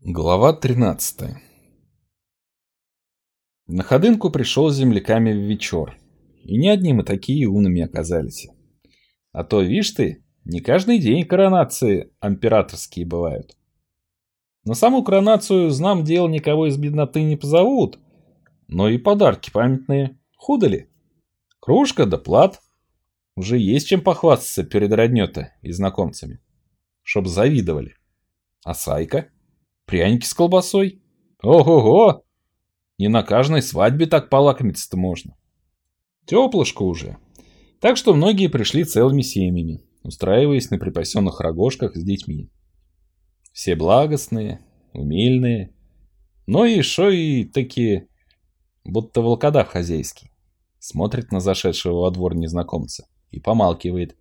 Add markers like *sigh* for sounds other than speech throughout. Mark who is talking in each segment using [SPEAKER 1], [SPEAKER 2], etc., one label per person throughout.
[SPEAKER 1] Глава 13 На ходынку пришел с земляками в вечер. И не одни мы такие умными оказались. А то, вишь ты, не каждый день коронации императорские бывают. На саму коронацию, знам дел, никого из бедноты не позовут. Но и подарки памятные. Худо ли? Кружка да плат. Уже есть чем похвастаться перед роднёта и знакомцами. Чтоб завидовали. А Сайка? Пряники с колбасой? Ого-го! Не на каждой свадьбе так полакомиться-то можно. Теплышко уже. Так что многие пришли целыми семьями, устраиваясь на припасенных рогожках с детьми. Все благостные, умильные, но шо и такие, будто волкодав хозяйский. Смотрит на зашедшего во двор незнакомца и помалкивает,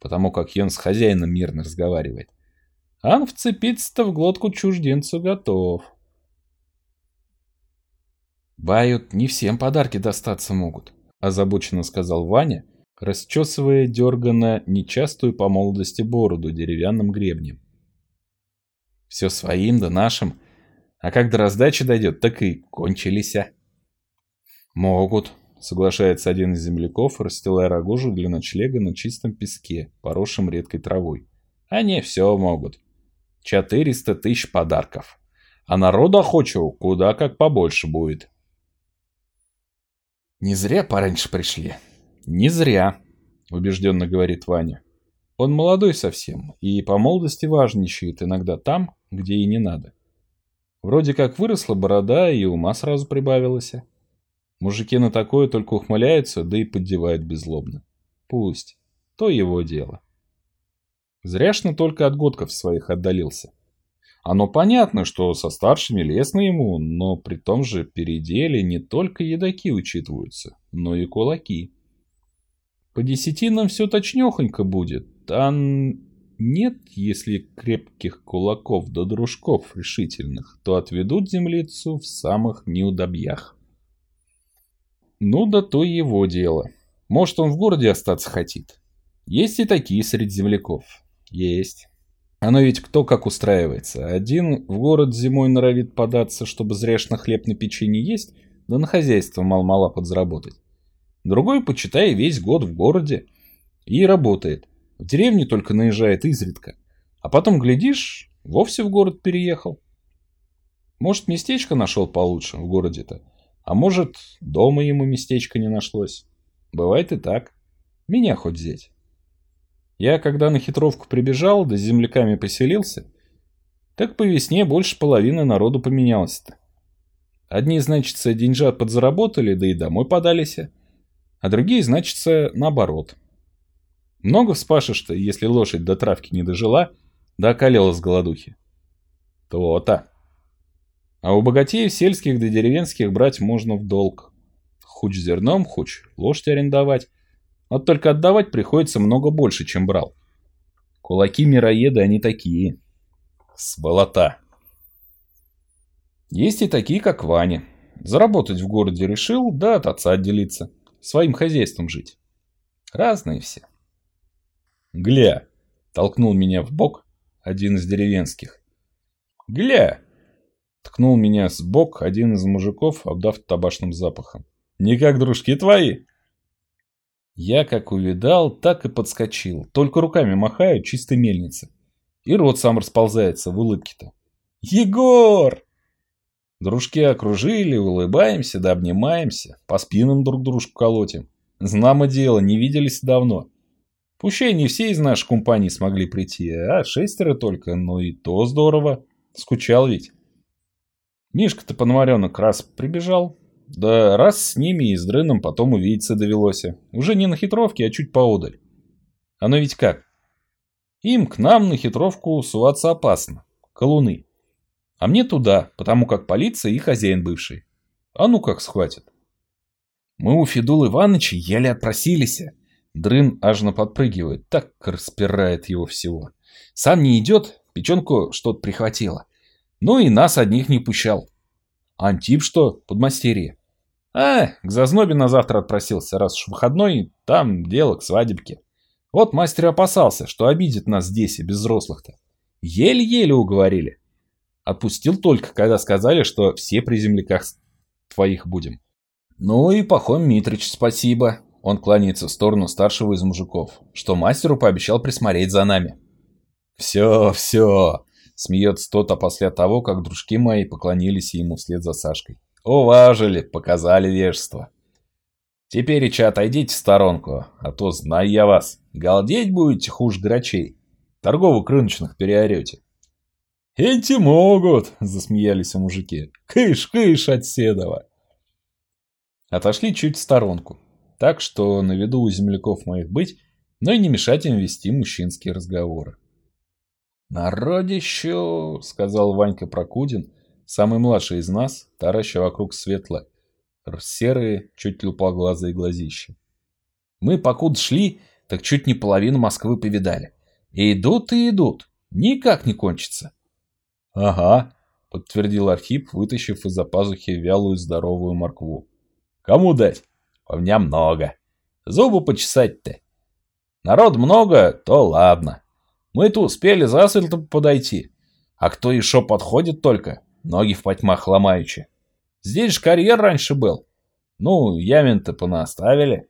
[SPEAKER 1] потому как он с хозяином мирно разговаривает. Ан вцепиться-то в глотку чужденцу готов. «Бают, не всем подарки достаться могут», — озабоченно сказал Ваня, расчесывая дерганно нечастую по молодости бороду деревянным гребнем. «Все своим да нашим, а как до раздачи дойдет, так и кончились, а». «Могут», — соглашается один из земляков, расстилая рогожу для ночлега на чистом песке, поросшем редкой травой. «Они все могут. 400 тысяч подарков. А народа хочу куда как побольше будет. Не зря пораньше пришли. Не зря, убежденно говорит Ваня. Он молодой совсем и по молодости важничает иногда там, где и не надо. Вроде как выросла борода и ума сразу прибавилось. Мужики на такое только ухмыляются, да и поддевают беззлобно. Пусть. То его дело. Зряшно только от годков своих отдалился. Оно понятно, что со старшими лестно ему, но при том же переделе не только едаки учитываются, но и кулаки. По десятинам все точнёхонько будет, а нет, если крепких кулаков да дружков решительных, то отведут землицу в самых неудобьях. Ну да то его дело. Может он в городе остаться хотит. Есть и такие среди земляков. Есть. Оно ведь кто как устраивается. Один в город зимой норовит податься, чтобы зряшно хлеб на печенье есть, да на хозяйство мал-мала подзаработать. Другой, почитай, весь год в городе и работает. В деревне только наезжает изредка. А потом, глядишь, вовсе в город переехал. Может, местечко нашел получше в городе-то, а может, дома ему местечко не нашлось. Бывает и так. Меня хоть взять. Я, когда на хитровку прибежал, да с земляками поселился, так по весне больше половины народу поменялось-то. Одни, значится, деньжат подзаработали, да и домой подались, а другие, значится, наоборот. Много вспашешь-то, если лошадь до травки не дожила, да околела с голодухи. То-то. А у богатеев сельских да деревенских брать можно в долг. Хуч зерном, хуч лошадь арендовать, вот только отдавать приходится много больше, чем брал. Кулаки-мироеды они такие. Сволота. Есть и такие, как Ваня. Заработать в городе решил, да от отца отделиться. Своим хозяйством жить. Разные все. Гля, толкнул меня в бок один из деревенских. Гля, ткнул меня с бок один из мужиков, обдав табачным запахом. Не как дружки твои? Я как увидал, так и подскочил. Только руками махаю, чистой мельницы. И рот сам расползается в улыбке-то. «Егор!» Дружки окружили, улыбаемся да обнимаемся, по спинам друг дружку колотим. Знамо дело, не виделись давно. Пущай не все из нашей компании смогли прийти, а шестеро только, но и то здорово. Скучал ведь. Мишка-то Пономаренок раз прибежал, да раз с ними и с Дрыном потом увидеться довелось. Уже не на хитровке, а чуть поодаль. Оно ведь как? Им к нам на хитровку суваться опасно. Колуны. А мне туда, потому как полиция и хозяин бывший. А ну как схватят. Мы у Федул Ивановича еле отпросились. Дрын аж подпрыгивает, так распирает его всего. Сам не идет, печенку что-то прихватило. Ну и нас одних не пущал. Антип что, подмастерье? А, к зазнобе на завтра отпросился, раз уж выходной, там дело к свадебке. Вот мастер опасался, что обидит нас здесь и без взрослых-то. Еле-еле уговорили. Отпустил только, когда сказали, что все при земляках твоих будем. Ну и Пахом Митрич, спасибо. Он кланяется в сторону старшего из мужиков, что мастеру пообещал присмотреть за нами. Все, все, смеется тот, а после того, как дружки мои поклонились ему вслед за Сашкой. Уважили, показали вежество. Теперь, Ича, отойдите в сторонку, а то, знаю я вас, галдеть будете хуже грачей. Торговых рыночных переорете. «Эти могут!» *laughs* – засмеялись мужики. «Кыш, кыш от Седова!» Отошли чуть в сторонку, так что на виду у земляков моих быть, но и не мешать им вести мужчинские разговоры. «Народище!» – сказал Ванька Прокудин, самый младший из нас, тараща вокруг светло, серые, чуть лупоглазые глазища. Мы покуда шли, так чуть не половину Москвы повидали. И идут и идут, никак не кончится. «Ага», — подтвердил Архип, вытащив из-за пазухи вялую здоровую моркву. «Кому дать?» «У меня много. Зубы почесать-то. Народ много, то ладно. Мы-то успели засветло подойти. А кто еще подходит только, ноги в потьмах ломаючи. Здесь же карьер раньше был. Ну, ямин-то понаставили».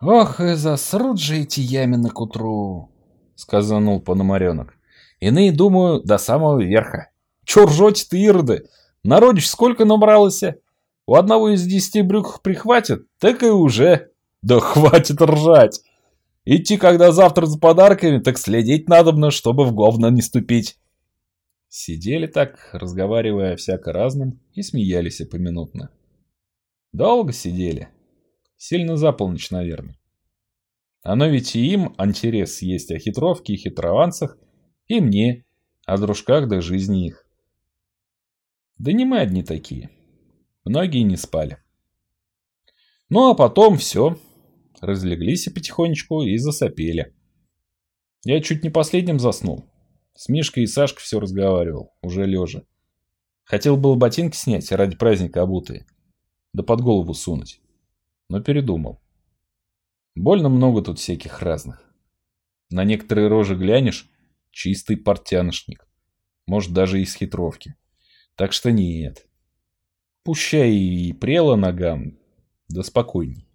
[SPEAKER 2] «Ох, и засрут же эти ямины к утру», — сказанул Пономаренок.
[SPEAKER 1] Иные, думаю, до самого верха. Чё ржете-то, ироды? Народищ сколько набралось? У одного из десяти брюк прихватит, так и уже. Да хватит ржать. Идти, когда завтра за подарками, так следить надобно, чтобы в говно не ступить. Сидели так, разговаривая всяко разном, и смеялись поминутно. Долго сидели. Сильно за полночь, наверное. Оно ведь и им интерес есть о хитровке и хитрованцах, и мне, о дружках до жизни их. Да не мы одни такие. Многие не спали. Ну а потом все. Разлеглись и потихонечку и засопели. Я чуть не последним заснул. С Мишкой и Сашкой все разговаривал, уже лежа. Хотел было ботинки снять ради праздника обутые. Да под голову сунуть. Но передумал. Больно много тут всяких разных. На некоторые рожи глянешь, Чистый портяношник. Может, даже из хитровки. Так что нет. Пущай и прела ногам, да спокойней.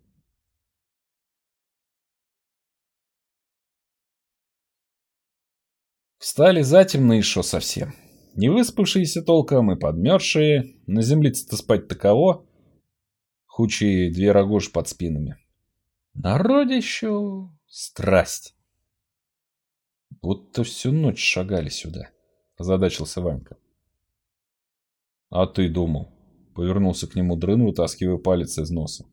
[SPEAKER 1] Встали затемно еще совсем. Не выспавшиеся толком и подмерзшие, на землице-то спать таково, хучие две рогожи под спинами. Народище страсть. Будто всю ночь шагали сюда, озадачился Ванька. А ты думал? Повернулся к нему дрын, вытаскивая палец из носа.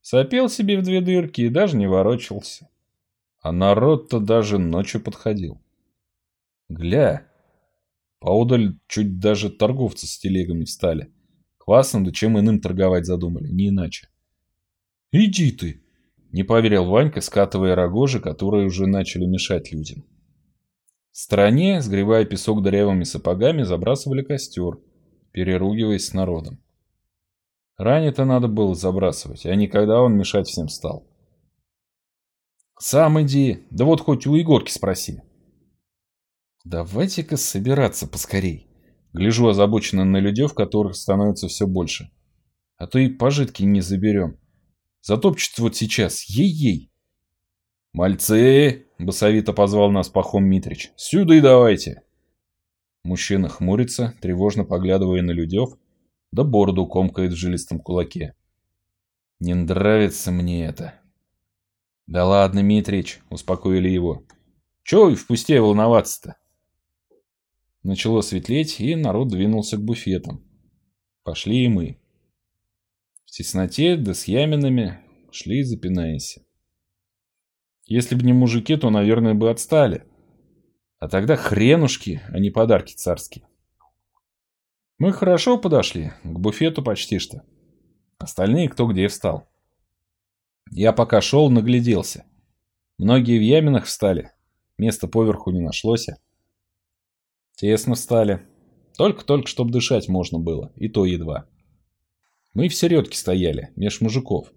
[SPEAKER 1] Сопел себе в две дырки и даже не ворочался. А народ-то даже ночью подходил. Гля, поодаль чуть даже торговцы с телегами встали. Квасом да чем иным торговать задумали, не иначе. «Иди ты!» — не поверил Ванька, скатывая рогожи, которые уже начали мешать людям. В стороне, сгребая песок дырявыми сапогами, забрасывали костер, переругиваясь с народом. Ранее-то надо было забрасывать, а не когда он мешать всем стал. «Сам иди, да вот хоть у Егорки спроси». «Давайте-ка собираться поскорей». Гляжу озабоченно на людей, в которых становится все больше. А то и пожитки не заберем. Затопчут вот сейчас, ей-ей. «Мальцы!» — басовито позвал нас Пахом Митрич. «Сюда и давайте!» Мужчина хмурится, тревожно поглядывая на Людев, да бороду комкает в жилистом кулаке. «Не нравится мне это!» «Да ладно, Митрич!» — успокоили его. «Чего и в волноваться-то?» Начало светлеть, и народ двинулся к буфетам. Пошли и мы. В тесноте, да с яминами, шли запинаясь. Если бы не мужики, то, наверное, бы отстали. А тогда хренушки, а не подарки царские. Мы хорошо подошли, к буфету почти что. Остальные кто где встал. Я пока шел, нагляделся. Многие в яминах встали. Места поверху не нашлось. Тесно встали. Только-только, чтобы дышать можно было, и то едва. Мы в середке стояли, меж мужиков.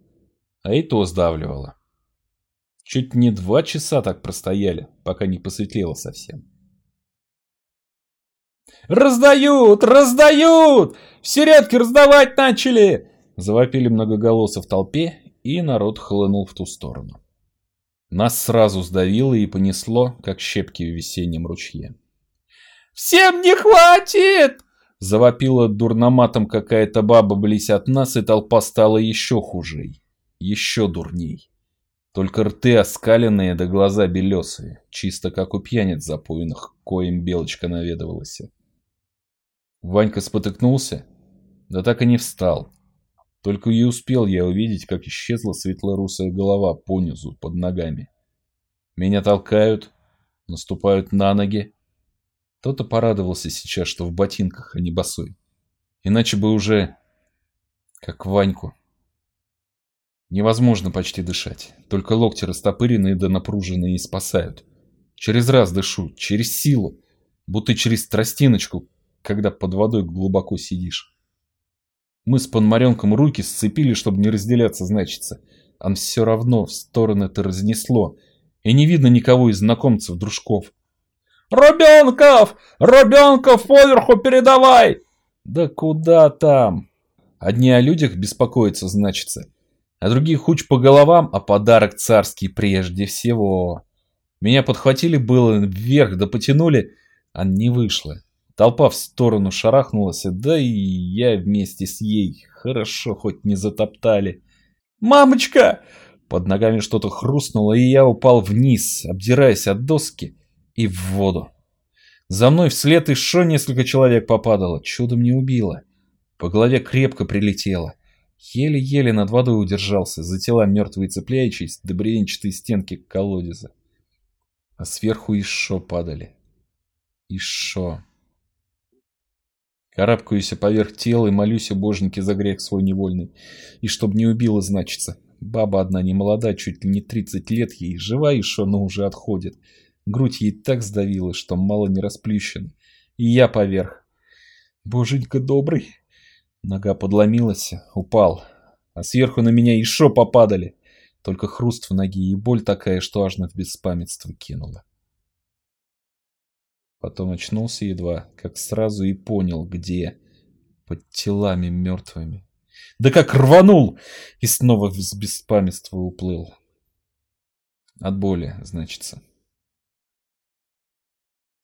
[SPEAKER 1] А и то сдавливало. Чуть не два часа так простояли, пока не посветлело совсем. «Раздают! Раздают! В середки раздавать начали!» Завопили многоголосо в толпе, и народ хлынул в ту сторону. Нас сразу сдавило и понесло, как щепки в весеннем ручье. «Всем не хватит!» Завопила дурноматом какая-то баба близь от нас, и толпа стала еще хужей, еще дурней. Только рты оскаленные да глаза белесые, чисто как у пьяниц запойных, коим белочка наведывалась. Ванька спотыкнулся, да так и не встал. Только и успел я увидеть, как исчезла светло-русая голова понизу, под ногами. Меня толкают, наступают на ноги. Кто-то порадовался сейчас, что в ботинках, а не босой. Иначе бы уже... как Ваньку. Невозможно почти дышать. Только локти растопыренные да напруженные и спасают. Через раз дышу, через силу. Будто через тростиночку, когда под водой глубоко сидишь. Мы с Панмаренком руки сцепили, чтобы не разделяться, значится. А все равно в стороны-то разнесло. И не видно никого из знакомцев-дружков. «Рубенков! Рубенков поверху передавай!» «Да куда там?» Одни о людях беспокоятся, значится а других хуч по головам, а подарок царский прежде всего. Меня подхватили было вверх, да потянули, а не вышло. Толпа в сторону шарахнулась, да и я вместе с ей. Хорошо, хоть не затоптали. «Мамочка!» Под ногами что-то хрустнуло, и я упал вниз, обдираясь от доски, и в воду. За мной вслед еще несколько человек попадало, чудом не убило. По голове крепко прилетело. Еле-еле над водой удержался, за тела мертвые цепляючись до бревенчатой стенки колодеза. А сверху еще падали. Еще. Карабкаюсь поверх тела и молюсь о боженьке за грех свой невольный. И чтоб не убила, значится. Баба одна не молода, чуть ли не 30 лет ей, жива еще, но уже отходит. Грудь ей так сдавила, что мало не расплющена. И я поверх. Боженька добрый, Нога подломилась, упал, а сверху на меня еще попадали. Только хруст в ноге и боль такая, что аж на в беспамятство кинула. Потом очнулся едва, как сразу и понял, где. Под телами мертвыми. Да как рванул! И снова с беспамятства уплыл. От боли, значится.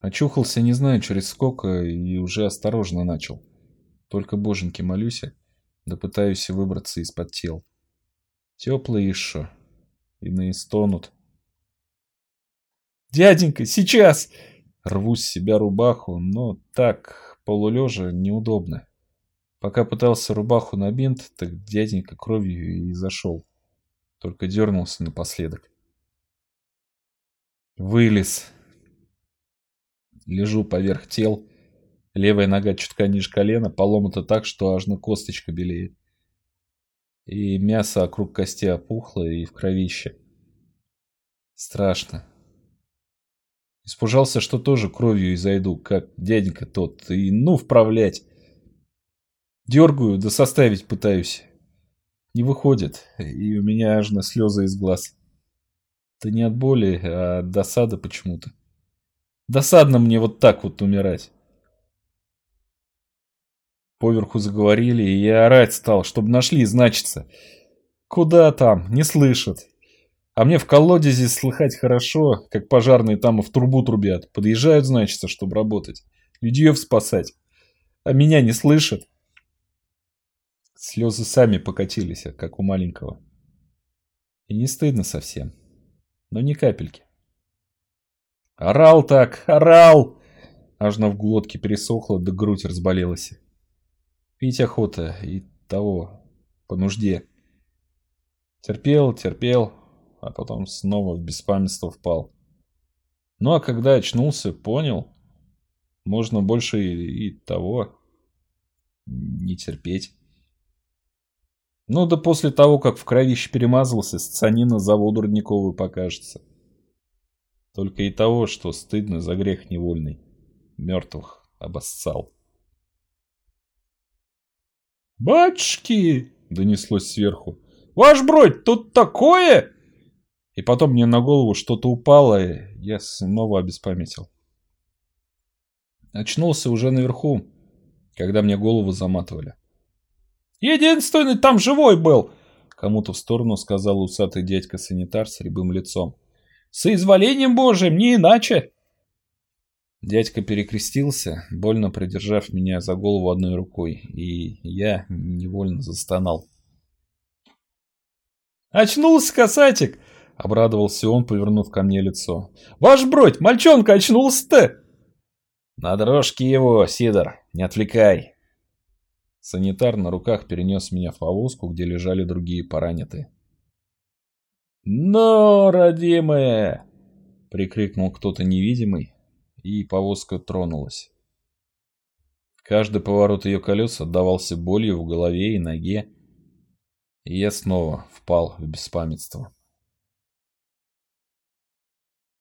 [SPEAKER 1] Очухался, не знаю, через сколько, и уже осторожно начал. Только боженьки молюсь, да пытаюсь выбраться из-под тел. Теплые еще. Иные стонут. «Дяденька, сейчас!» Рву с себя рубаху, но так, полулежа, неудобно. Пока пытался рубаху на бинт, так дяденька кровью и зашел. Только дернулся напоследок. Вылез. Лежу поверх тел, Левая нога чутка ниже колена, поломата так, что аж на косточка белеет. И мясо вокруг кости опухло и в кровище. Страшно. Испужался, что тоже кровью изойду, как дяденька тот, и ну вправлять. Дергаю, да составить пытаюсь. Не выходит, и у меня аж на слезы из глаз. Это не от боли, а от досады почему-то. Досадно мне вот так вот умирать. Поверху заговорили, и я орать стал, чтобы нашли, значится. Куда там? Не слышат. А мне в колодезе слыхать хорошо, как пожарные там в трубу трубят. Подъезжают, значится, чтобы работать. Людьев спасать. А меня не слышат. Слезы сами покатились, как у маленького. И не стыдно совсем. Но ни капельки. Орал так, орал! Аж на в глотке пересохло, да грудь разболелась. Пить охота и того, по нужде. Терпел, терпел, а потом снова в беспамятство впал. Ну а когда очнулся, понял, можно больше и, и того не терпеть. Ну да после того, как в кровище перемазался, сцанина за воду родниковую покажется. Только и того, что стыдно за грех невольный. Мертвых обоссал. «Батюшки!» — донеслось сверху. «Ваш бродь, тут такое!» И потом мне на голову что-то упало, и я снова обеспамятил. Очнулся уже наверху, когда мне голову заматывали. «Единственный там живой был!» Кому-то в сторону сказал усатый дядька-санитар с рябым лицом. «Соизволением Божиим, не иначе!» Дядька перекрестился, больно придержав меня за голову одной рукой, и я невольно застонал. «Очнулся, касатик!» — обрадовался он, повернув ко мне лицо. «Ваш бродь, мальчонка очнулся-то!» «На дрожке его, Сидор, не отвлекай!» Санитар на руках перенес меня в повозку, где лежали другие поранятые. «Но, родимые!» — прикрикнул кто-то невидимый, и повозка тронулась. Каждый поворот ее колес отдавался болью в голове и ноге, и я снова впал в беспамятство.